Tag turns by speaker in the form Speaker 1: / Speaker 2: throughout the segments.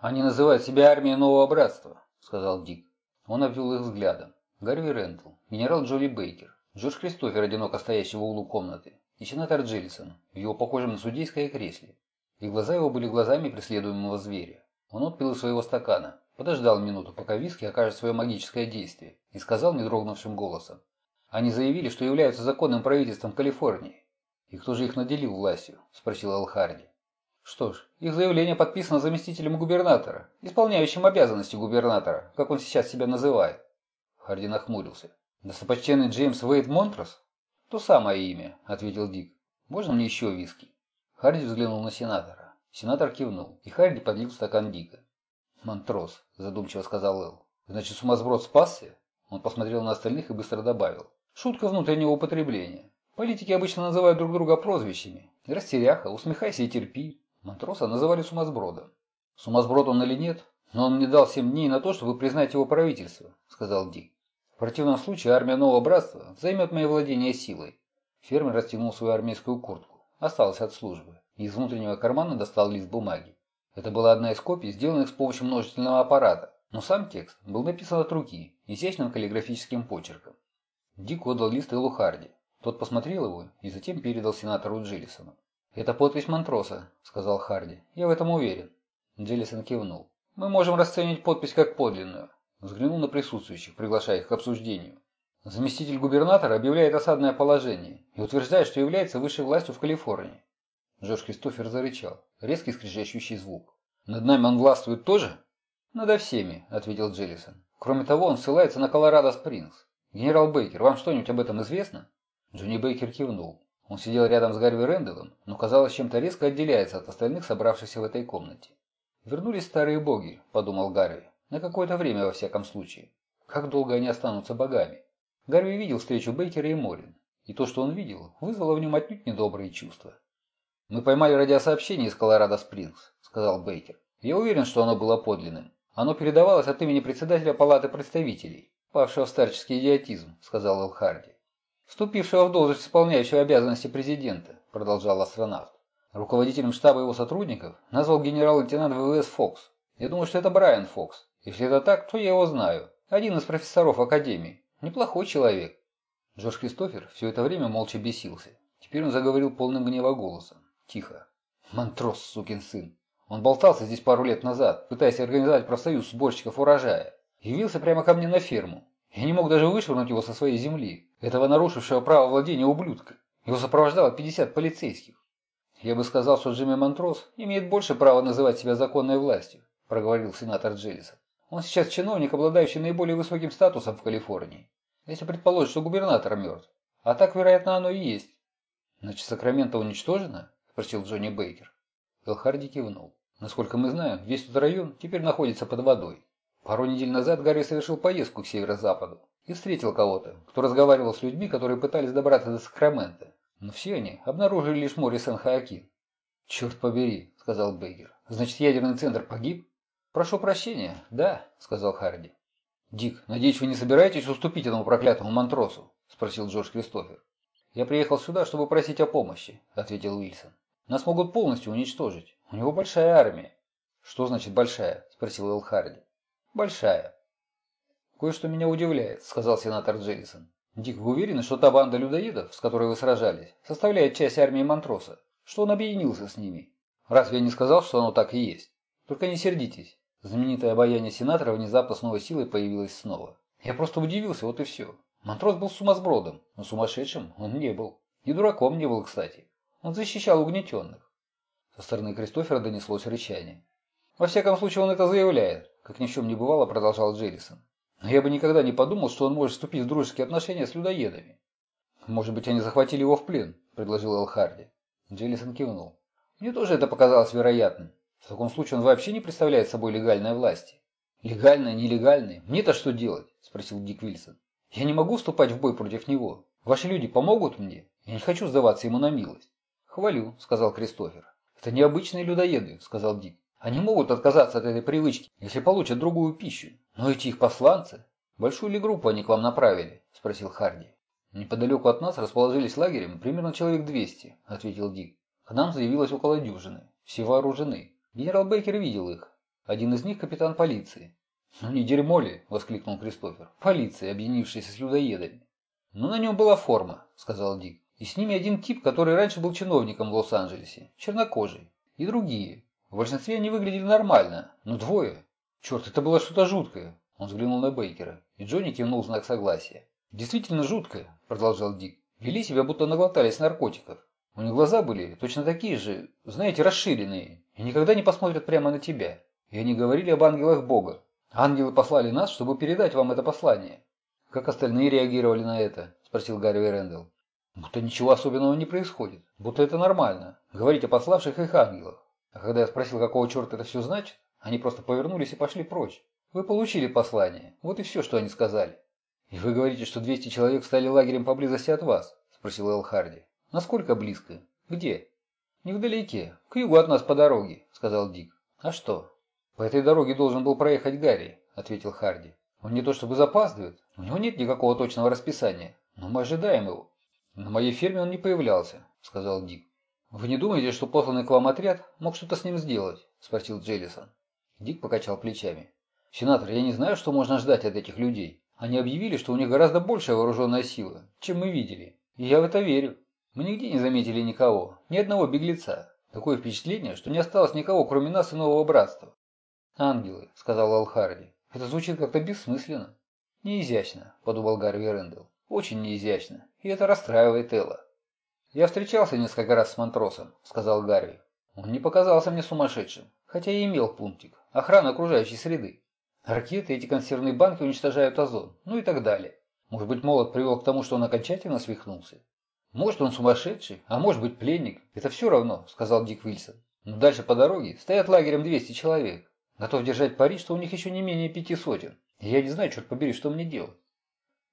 Speaker 1: «Они называют себя армией нового братства», – сказал Дик. Он обвел их взглядом. Гарви Рэндл, генерал Джоли Бейкер, Джордж Кристофер, одиноко стоящий в углу комнаты, и сенатор Джеллисон в его похожем на судейское кресле. И глаза его были глазами преследуемого зверя. Он отпил из своего стакана, подождал минуту, пока виски окажет свое магическое действие, и сказал недрогнувшим голосом. «Они заявили, что являются законным правительством Калифорнии». «И кто же их наделил властью?» – спросил Эл Харди. Что ж, их заявление подписано заместителем губернатора, исполняющим обязанности губернатора, как он сейчас себя называет. Харди нахмурился. «Достопочтенный Джеймс Уэйд Монтрос?» «То самое имя», — ответил Дик. «Можно мне еще виски?» Харди взглянул на сенатора. Сенатор кивнул, и Харди подлил стакан Дика. «Монтрос», — задумчиво сказал Эл. «Значит, сумасброд спасся?» Он посмотрел на остальных и быстро добавил. «Шутка внутреннего употребления. Политики обычно называют друг друга прозвищами. Растеряха, усмехайся и терпи. Матроса называли сумасбродом. Сумасброд он или нет, но он не дал семь дней на то, чтобы признать его правительство, сказал Дик. В противном случае армия Нового Братства займет мои владения силой. Фермер растянул свою армейскую куртку. Осталось от службы. И из внутреннего кармана достал лист бумаги. Это была одна из копий, сделанных с помощью множительного аппарата, но сам текст был написан от руки, изящным каллиграфическим почерком. Дик отдал лист Эллу Харди. Тот посмотрел его и затем передал сенатору Джиллисону. «Это подпись Монтроса», — сказал Харди. «Я в этом уверен». Джеллисон кивнул. «Мы можем расценить подпись как подлинную». Взглянул на присутствующих, приглашая их к обсуждению. Заместитель губернатора объявляет осадное положение и утверждает, что является высшей властью в Калифорнии. Джордж Кристофер зарычал. Резкий скрежещущий звук. «Над нами он властвует тоже?» «Надо всеми», — ответил Джеллисон. «Кроме того, он ссылается на Колорадо-Спрингс. Генерал Бейкер, вам что-нибудь об этом известно?» Джонни Бейкер кивнул. Он сидел рядом с Гарви Рэндаллом, но, казалось, чем-то резко отделяется от остальных, собравшихся в этой комнате. «Вернулись старые боги», – подумал Гарви. «На какое-то время, во всяком случае. Как долго они останутся богами?» Гарви видел встречу Бейкера и Морин, и то, что он видел, вызвало в нем отнюдь недобрые чувства. «Мы поймали радиосообщение из Колорадо-Спрингс», – сказал Бейкер. «Я уверен, что оно было подлинным. Оно передавалось от имени председателя Палаты представителей, павшего в старческий идиотизм», – сказал Эл Харди вступившего в должность исполняющего обязанности президента, продолжал астронавт. Руководителем штаба его сотрудников назвал генерал-лейтенант ВВС Фокс. Я думаю, что это Брайан Фокс. Если это так, то я его знаю. Один из профессоров Академии. Неплохой человек. Джордж Кристофер все это время молча бесился. Теперь он заговорил полным гнева голосом. Тихо. Монтрос, сукин сын. Он болтался здесь пару лет назад, пытаясь организовать профсоюз сборщиков урожая. Явился прямо ко мне на ферму. Я не мог даже вышвырнуть его со своей земли, этого нарушившего право владения ублюдка. Его сопровождало 50 полицейских. Я бы сказал, что Джимми Монтрос имеет больше права называть себя законной властью, проговорил сенатор Джеллисон. Он сейчас чиновник, обладающий наиболее высоким статусом в Калифорнии. Если предположить, что губернатор мертв. А так, вероятно, оно и есть. Значит, Сакраменто уничтожено? Спросил Джонни Бейкер. Элхарди кивнул. Насколько мы знаем, весь тот район теперь находится под водой. Пару недель назад Гарри совершил поездку к северо-западу и встретил кого-то, кто разговаривал с людьми, которые пытались добраться до Сакрамента. Но все они обнаружили лишь море Сан-Хоакин. «Черт побери», — сказал Бейкер. «Значит, ядерный центр погиб?» «Прошу прощения, да», — сказал Харди. «Дик, надеюсь, вы не собираетесь уступить этому проклятому Монтросу?» — спросил Джордж Кристофер. «Я приехал сюда, чтобы просить о помощи», — ответил Уильсон. «Нас могут полностью уничтожить. У него большая армия». «Что значит большая?» — спросил Эл Харди. Большая. Кое-что меня удивляет, сказал сенатор Джеллисон. Дик, вы уверены, что та банда людоедов, с которой вы сражались, составляет часть армии Монтроса? Что он объединился с ними? Разве я не сказал, что оно так и есть? Только не сердитесь. Знаменитое обаяние сенатора внезапно с новой силой появилось снова. Я просто удивился, вот и все. Монтрос был сумасбродом, но сумасшедшим он не был. И дураком не был, кстати. Он защищал угнетенных. Со стороны Кристофера донеслось рычание. Во всяком случае, он это заявляет, как ни в чем не бывало, продолжал Джеллисон. Я бы никогда не подумал, что он может вступить в дружеские отношения с людоедами. Может быть, они захватили его в плен, предложил Эл Харди. Джеллисон кивнул. Мне тоже это показалось вероятным. В таком случае он вообще не представляет собой легальной власти. Легальной, нелегальной? Мне-то что делать? Спросил Дик Вильсон. Я не могу вступать в бой против него. Ваши люди помогут мне? Я не хочу сдаваться ему на милость. Хвалю, сказал Кристофер. Это необычные людоеды, сказал Дик. Они могут отказаться от этой привычки, если получат другую пищу. Но эти их посланцы... Большую ли группу они к вам направили? Спросил Харди. Неподалеку от нас расположились лагерем примерно человек 200, ответил Дик. К нам заявилось около дюжины. Все вооружены. Генерал Бейкер видел их. Один из них капитан полиции. «Ну не дерьмо ли?» – воскликнул Кристофер. «Полиция, объединившаяся с людоедами». «Но на нем была форма», – сказал Дик. «И с ними один тип, который раньше был чиновником в Лос-Анджелесе, чернокожий. И другие. В большинстве они выглядели нормально, но двое. Черт, это было что-то жуткое». Он взглянул на Бейкера, и Джонни кивнул знак согласия. «Действительно жуткое», – продолжал Дик. «Вели себя, будто наглотались наркотиков. У них глаза были точно такие же, знаете, расширенные, и никогда не посмотрят прямо на тебя. И они говорили об ангелах Бога. Ангелы послали нас, чтобы передать вам это послание. Как остальные реагировали на это? Спросил Гарри Рэндалл. Будто ничего особенного не происходит. Будто это нормально. Говорить о пославших их ангелах. А когда я спросил, какого черта это все значит, они просто повернулись и пошли прочь. Вы получили послание. Вот и все, что они сказали. И вы говорите, что 200 человек стали лагерем поблизости от вас? Спросил Эл Харди. Насколько близко? Где? Невдалеке. К югу от нас по дороге, сказал Дик. А что? «По этой дороге должен был проехать Гарри», – ответил Харди. «Он не то чтобы запаздывает, у него нет никакого точного расписания, но мы ожидаем его». «На моей ферме он не появлялся», – сказал Дик. «Вы не думаете, что посланный к вам отряд мог что-то с ним сделать?» – спросил Джеллисон. Дик покачал плечами. «Сенатор, я не знаю, что можно ждать от этих людей. Они объявили, что у них гораздо большая вооруженная сила, чем мы видели. И я в это верю. Мы нигде не заметили никого, ни одного беглеца. Такое впечатление, что не осталось никого, кроме нас и нового братства. «Ангелы», — сказал Алхарди. «Это звучит как-то бессмысленно». «Неизящно», — подумал Гарви Рэндалл. «Очень неизящно. И это расстраивает Элла». «Я встречался несколько раз с Монтросом», — сказал Гарви. «Он не показался мне сумасшедшим, хотя и имел пунктик. Охрана окружающей среды. Ракеты, эти консервные банки уничтожают озон, ну и так далее. Может быть, молот привел к тому, что он окончательно свихнулся? Может, он сумасшедший, а может быть, пленник. Это все равно», — сказал Дик Вильсон. «Но дальше по дороге стоят лагерем 200 человек. Готов держать пари, что у них еще не менее пяти сотен. Я не знаю, черт побери, что мне делать.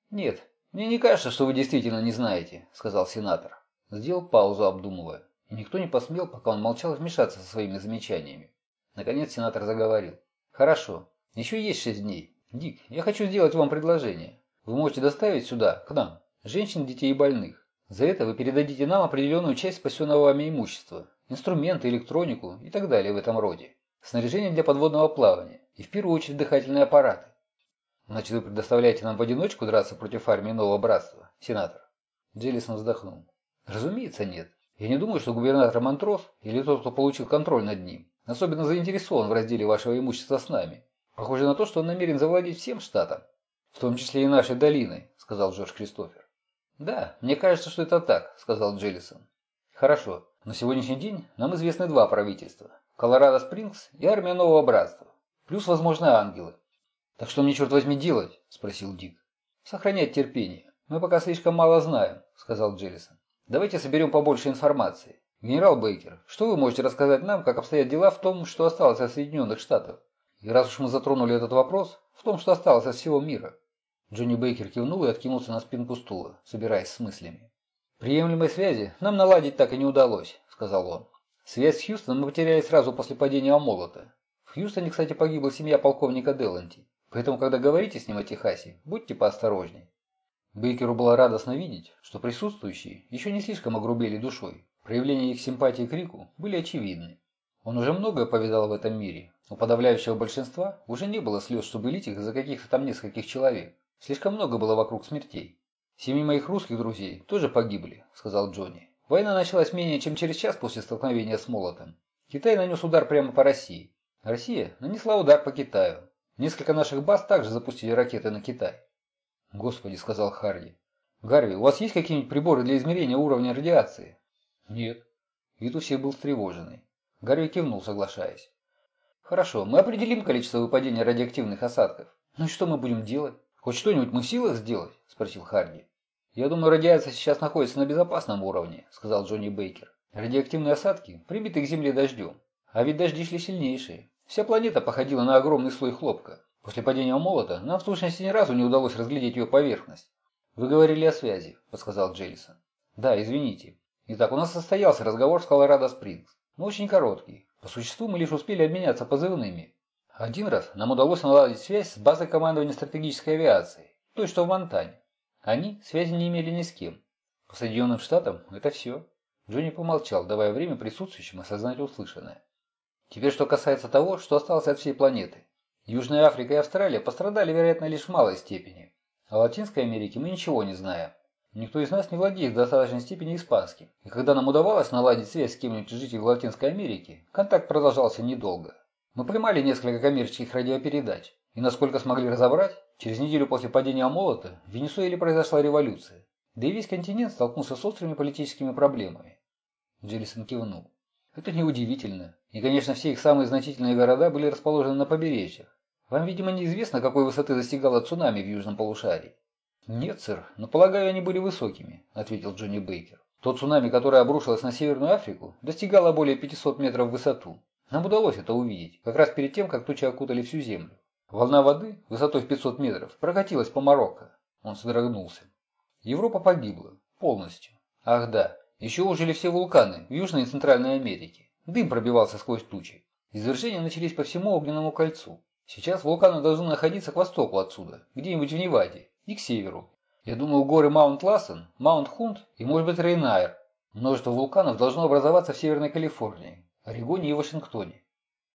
Speaker 1: Нет, мне не кажется, что вы действительно не знаете, сказал сенатор. Сделал паузу, обдумывая. И никто не посмел, пока он молчал, вмешаться со своими замечаниями. Наконец сенатор заговорил. Хорошо, еще есть шесть дней. Дик, я хочу сделать вам предложение. Вы можете доставить сюда, к нам, женщин, детей и больных. За это вы передадите нам определенную часть спасенного вами имущества, инструменты, электронику и так далее в этом роде снаряжение для подводного плавания и в первую очередь дыхательные аппараты. Значит, вы предоставляете нам в одиночку драться против армии нового братства, сенатор? Джеллисон вздохнул. Разумеется, нет. Я не думаю, что губернатор Монтрос или тот, кто получил контроль над ним, особенно заинтересован в разделе вашего имущества с нами. Похоже на то, что он намерен завладеть всем штатом, в том числе и нашей долиной, сказал Джордж Кристофер. Да, мне кажется, что это так, сказал Джеллисон. Хорошо. На сегодняшний день нам известны два правительства. Колорадо-Спрингс и армия Нового Братства. Плюс, возможно, ангелы. «Так что мне, черт возьми, делать?» – спросил Дик. «Сохранять терпение. Мы пока слишком мало знаем», – сказал Джеллисон. «Давайте соберем побольше информации. Генерал Бейкер, что вы можете рассказать нам, как обстоят дела в том, что осталось от Соединенных Штатов? И раз уж мы затронули этот вопрос, в том, что осталось от всего мира». Джонни Бейкер кивнул и откинулся на спинку стула, собираясь с мыслями. «Приемлемой связи нам наладить так и не удалось», – сказал он. Связь с Хьюстоном мы потеряли сразу после падения молота. В Хьюстоне, кстати, погибла семья полковника Деланти. Поэтому, когда говорите с ним о Техасе, будьте поосторожней. Бейкеру было радостно видеть, что присутствующие еще не слишком огрубели душой. Проявления их симпатии к Рику были очевидны. Он уже многое повидал в этом мире. У подавляющего большинства уже не было слез, чтобы лить их за каких-то там нескольких человек. Слишком много было вокруг смертей. Семьи моих русских друзей тоже погибли, сказал Джонни. Война началась менее чем через час после столкновения с молотом. Китай нанес удар прямо по России. Россия нанесла удар по Китаю. Несколько наших баз также запустили ракеты на Китай. «Господи», — сказал Харди. «Гарви, у вас есть какие-нибудь приборы для измерения уровня радиации?» «Нет». Вид был встревоженный. Гарви кивнул, соглашаясь. «Хорошо, мы определим количество выпадения радиоактивных осадков. Ну и что мы будем делать? Хоть что-нибудь мы в силах сделать?» – спросил Харди. «Я думаю, радиация сейчас находится на безопасном уровне», – сказал Джонни Бейкер. «Радиоактивные осадки прибиты к Земле дождем. А ведь дожди шли сильнейшие. Вся планета походила на огромный слой хлопка. После падения молота нам в сущности ни разу не удалось разглядеть ее поверхность. «Вы говорили о связи», – подсказал Джеллисон. «Да, извините. Итак, у нас состоялся разговор с Колорадо Спрингс. Но очень короткий. По существу мы лишь успели обменяться позывными. Один раз нам удалось наладить связь с базой командования стратегической авиации, той, что в Монтане. Они связи не имели ни с кем. По Соединенным Штатам это все. Джонни помолчал, давая время присутствующим осознать услышанное. Теперь что касается того, что осталось от всей планеты. Южная Африка и Австралия пострадали, вероятно, лишь в малой степени. О Латинской Америке мы ничего не знаем. Никто из нас не владеет в достаточной степени испанским. И когда нам удавалось наладить связь с кем-нибудь из жителей Латинской Америки, контакт продолжался недолго. Мы поймали несколько коммерческих радиопередач, и, насколько смогли разобрать, через неделю после падения молота в Венесуэле произошла революция. Да и весь континент столкнулся с острыми политическими проблемами. Джеллисон кивнул. Это неудивительно. И, конечно, все их самые значительные города были расположены на побережьях. Вам, видимо, неизвестно, какой высоты достигало цунами в южном полушарии. «Нет, сэр, но полагаю, они были высокими», – ответил Джонни Бейкер. «То цунами, которое обрушилось на Северную Африку, достигало более 500 метров в высоту. Нам удалось это увидеть, как раз перед тем, как тучи окутали всю землю. Волна воды, высотой в 500 метров, прокатилась по Марокко. Он содрогнулся. Европа погибла. Полностью. Ах да, еще ужили все вулканы в Южной и Центральной Америке. Дым пробивался сквозь тучи. Извержения начались по всему огненному кольцу. Сейчас вулканы должны находиться к востоку отсюда, где-нибудь в Неваде, и к северу. Я думаю, горы Маунт Лассен, Маунт Хунт и, может быть, Рейнайр. Множество вулканов должно образоваться в Северной Калифорнии, Орегоне и Вашингтоне.